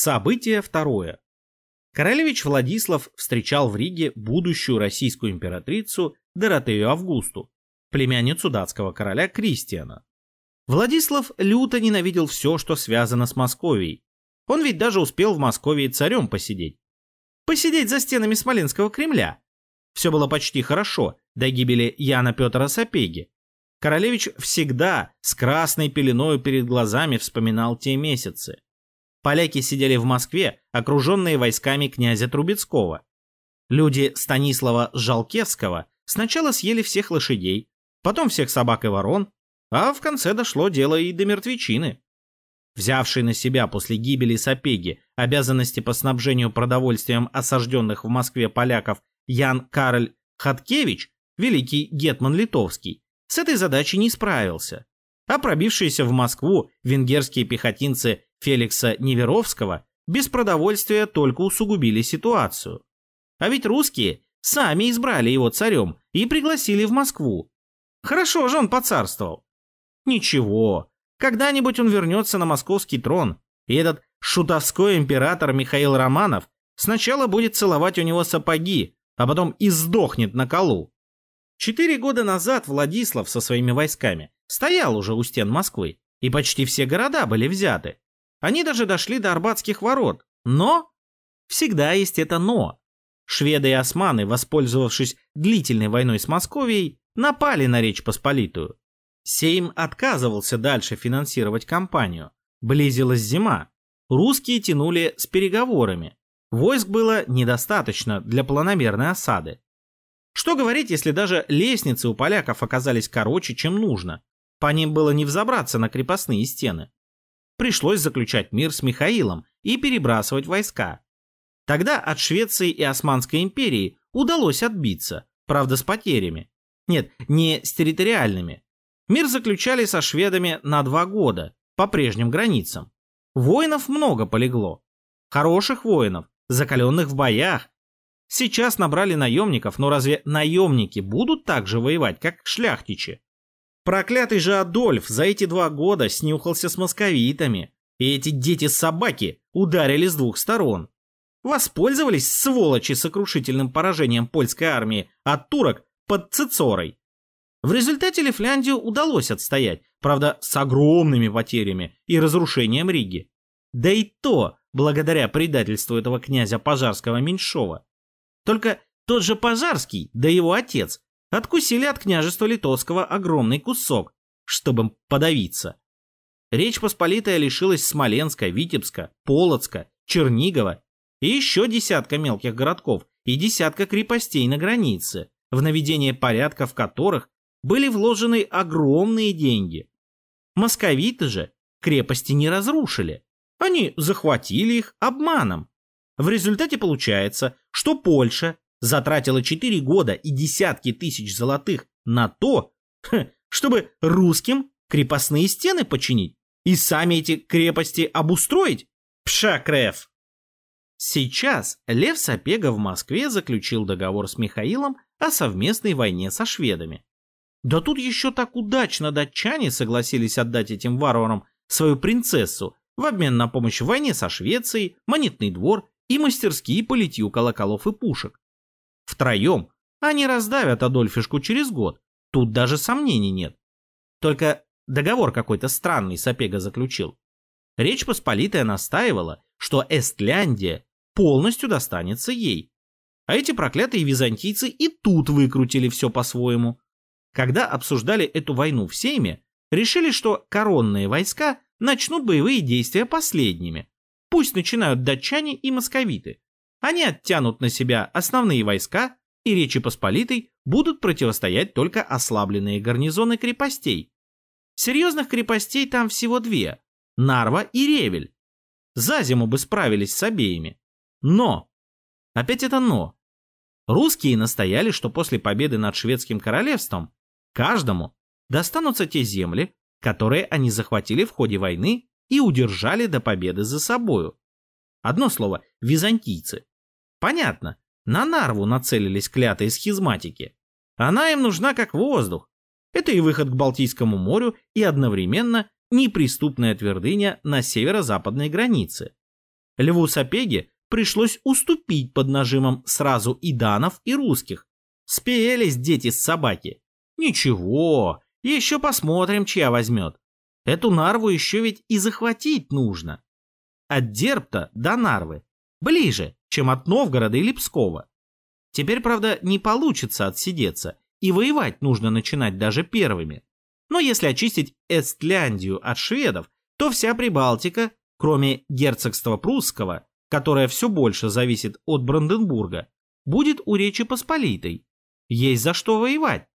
Событие второе. Королевич Владислав встречал в Риге будущую российскую императрицу Доротею Августу, племянницу датского короля Кристиана. Владислав люто ненавидел все, что связано с Московией. Он ведь даже успел в Москве царем посидеть. Посидеть за стенами Смоленского Кремля. Все было почти хорошо, до гибели Яна Петра Сапеги. Королевич всегда с красной пеленой перед глазами вспоминал те месяцы. Поляки сидели в Москве, окруженные войсками князя Трубецкого. Люди Станислава Жалкевского сначала съели всех лошадей, потом всех собак и ворон, а в конце дошло дело и до мертвечины. Взявший на себя после гибели Сапеги обязанности по снабжению продовольствием осажденных в Москве поляков Ян Кароль Хаткевич, великий гетман литовский, с этой задачей не справился. А пробившиеся в Москву венгерские пехотинцы Феликса Неверовского без продовольствия только усугубили ситуацию. А ведь русские сами избрали его царем и пригласили в Москву. Хорошо же он поцарствовал. Ничего, когда-нибудь он вернется на московский трон, и этот шутовской император Михаил Романов сначала будет целовать у него сапоги, а потом и сдохнет на колу. Четыре года назад Владислав со своими войсками стоял уже у стен Москвы, и почти все города были взяты. Они даже дошли до Арбатских ворот. Но всегда есть это «но». Шведы и османы, воспользовавшись длительной войной с Московией, напали на Речь Посполитую. Сейм отказывался дальше финансировать кампанию. Близилась зима. Русские тянули с переговорами. Войск было недостаточно для планомерной осады. Что говорить, если даже лестницы у поляков оказались короче, чем нужно. По ним было не взобраться на крепостные стены пришлось заключать мир с Михаилом и перебрасывать войска. Тогда от Швеции и Османской империи удалось отбиться, правда с потерями. Нет, не с территориальными. Мир заключали со шведами на два года, по прежним границам. Воинов много полегло. Хороших воинов, закаленных в боях. Сейчас набрали наемников, но разве наемники будут так же воевать, как шляхтичи? Проклятый же Адольф за эти два года снюхался с московитами, и эти дети-собаки ударили с двух сторон. Воспользовались сволочи сокрушительным поражением польской армии от турок под Цицорой. В результате Лифляндию удалось отстоять, правда, с огромными потерями и разрушением Риги. Да и то благодаря предательству этого князя Пожарского Меньшова. Только тот же Пожарский, да его отец, откусили от княжества Литовского огромный кусок, чтобы подавиться. Речь Посполитая лишилась Смоленска, Витебска, Полоцка, Чернигова и еще десятка мелких городков и десятка крепостей на границе, в наведение порядка в которых были вложены огромные деньги. Московиты же крепости не разрушили, они захватили их обманом. В результате получается, что Польша затратила 4 года и десятки тысяч золотых на то, чтобы русским крепостные стены починить и сами эти крепости обустроить? Пшакрев! Сейчас Лев Сапега в Москве заключил договор с Михаилом о совместной войне со шведами. Да тут еще так удачно датчане согласились отдать этим варварам свою принцессу в обмен на помощь в войне со Швецией, монетный двор и мастерские по литью колоколов и пушек. Втроем они раздавят Адольфишку через год. Тут даже сомнений нет. Только договор какой-то странный Сапега заключил. Речь Посполитая настаивала, что Эстляндия полностью достанется ей. А эти проклятые византийцы и тут выкрутили все по-своему. Когда обсуждали эту войну в Сейме, решили, что коронные войска начнут боевые действия последними. Пусть начинают датчане и московиты. Они оттянут на себя основные войска, и Речи Посполитой будут противостоять только ослабленные гарнизоны крепостей. Серьезных крепостей там всего две – Нарва и Ревель. За зиму бы справились с обеими. Но! Опять это но. Русские настояли, что после победы над шведским королевством каждому достанутся те земли, которые они захватили в ходе войны и удержали до победы за собою. Одно слово – византийцы. Понятно, на Нарву нацелились клятые схизматики. Она им нужна как воздух. Это и выход к Балтийскому морю, и одновременно неприступная твердыня на северо-западной границе. Льву Сапеге пришлось уступить под нажимом сразу и данов, и русских. Спелись дети с собаки. Ничего, еще посмотрим, чья возьмет. Эту Нарву еще ведь и захватить нужно. От Дербта до Нарвы. Ближе, чем от Новгорода или Пскова. Теперь, правда, не получится отсидеться, и воевать нужно начинать даже первыми. Но если очистить Эстляндию от шведов, то вся Прибалтика, кроме герцогства прусского, которое все больше зависит от Бранденбурга, будет у Речи Посполитой. Есть за что воевать.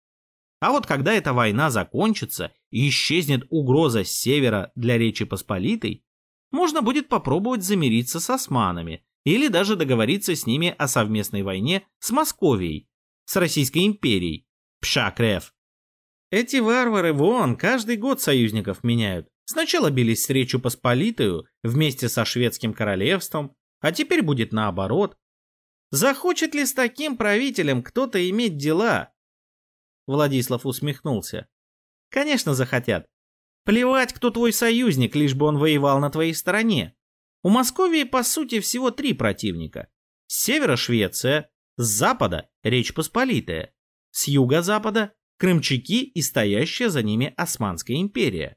А вот когда эта война закончится и исчезнет угроза с севера для Речи Посполитой, можно будет попробовать замириться с османами или даже договориться с ними о совместной войне с Московией, с Российской империей. Пшакрев. Эти варвары вон каждый год союзников меняют. Сначала бились с Речью Посполитою вместе со шведским королевством, а теперь будет наоборот. Захочет ли с таким правителем кто-то иметь дела? Владислав усмехнулся. Конечно, захотят. Плевать, кто твой союзник, лишь бы он воевал на твоей стороне. У Московии, по сути, всего три противника. С севера Швеция, с запада Речь Посполитая, с юго-запада крымчаки и стоящая за ними Османская империя.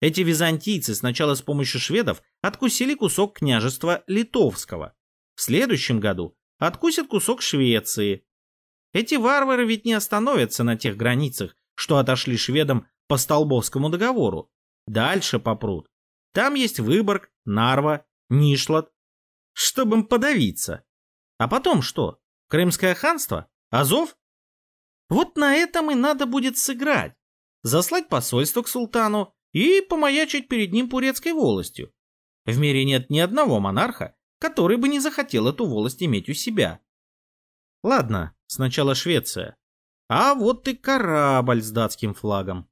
Эти византийцы сначала с помощью шведов откусили кусок княжества Литовского. В следующем году откусят кусок Швеции. Эти варвары ведь не остановятся на тех границах, что отошли шведам по Столбовскому договору. Дальше попрут. Там есть Выборг, Нарва, Нишлат. Чтобы им подавиться. А потом что? Крымское ханство? Азов? Вот на этом и надо будет сыграть. Заслать посольство к султану и помаячить перед ним пурецкой волостью. В мире нет ни одного монарха, который бы не захотел эту волость иметь у себя. Ладно, сначала Швеция. А вот и корабль с датским флагом.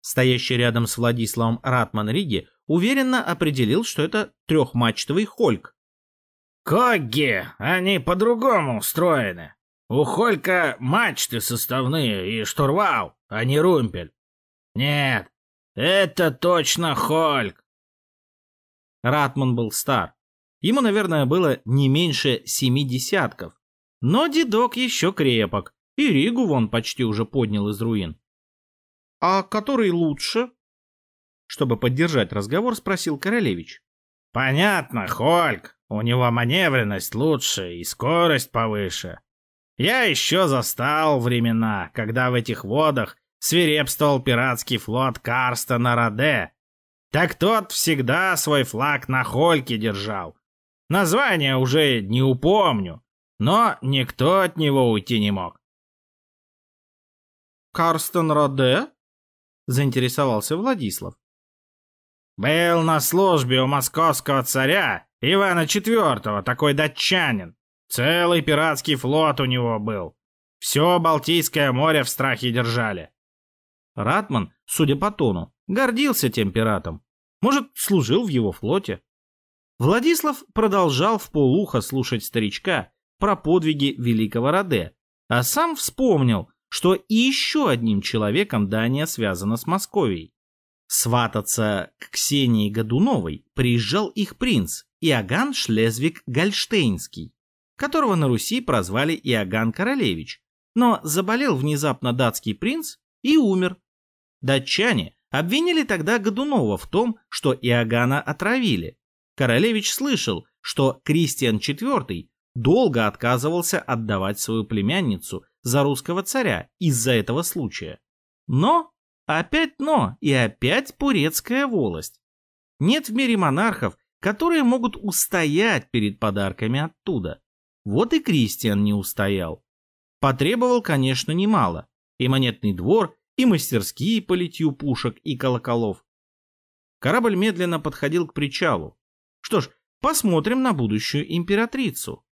Стоящий рядом с Владиславом Ратман Риги уверенно определил, что это трехмачтовый Хольк. «Когги, они по-другому устроены. У Холька мачты составные и штурвал, а не румпель. Нет, это точно Хольк!» Ратман был стар. Ему, наверное, было не меньше семи десятков. Но дедок еще крепок, и Ригу вон почти уже поднял из руин. «А который лучше?» Чтобы поддержать разговор, спросил Королевич. «Понятно, Хольк. У него маневренность лучше и скорость повыше. Я еще застал времена, когда в этих водах свирепствовал пиратский флот Карстона Раде. Так тот всегда свой флаг на Хольке держал. Название уже не упомню, но никто от него уйти не мог. «Карстон Раде?» — заинтересовался Владислав. «Был на службе у московского царя Ивана IV, такой датчанин. Целый пиратский флот у него был. Все Балтийское море в страхе держали». Ратман, судя по тону, гордился тем пиратом. Может, служил в его флоте. Владислав продолжал в полухо слушать старичка про подвиги великого Раде, а сам вспомнил, что и еще одним человеком Дания связана с Московией. Свататься к Ксении Годуновой приезжал их принц Иоганн Шлезвиг-Гольштейнский, которого на Руси прозвали Иоганн Королевич, но заболел внезапно датский принц и умер. Датчане обвинили тогда Годунова в том, что Иоганна отравили. Королевич слышал, что Кристиан IV долго отказывался отдавать свою племянницу за русского царя из-за этого случая. Но Опять но и опять пурецкая волость. Нет в мире монархов, которые могут устоять перед подарками оттуда. Вот и Кристиан не устоял. Потребовал, конечно, немало. И монетный двор, и мастерские по литью пушек и колоколов. Корабль медленно подходил к причалу. Что ж, посмотрим на будущую императрицу.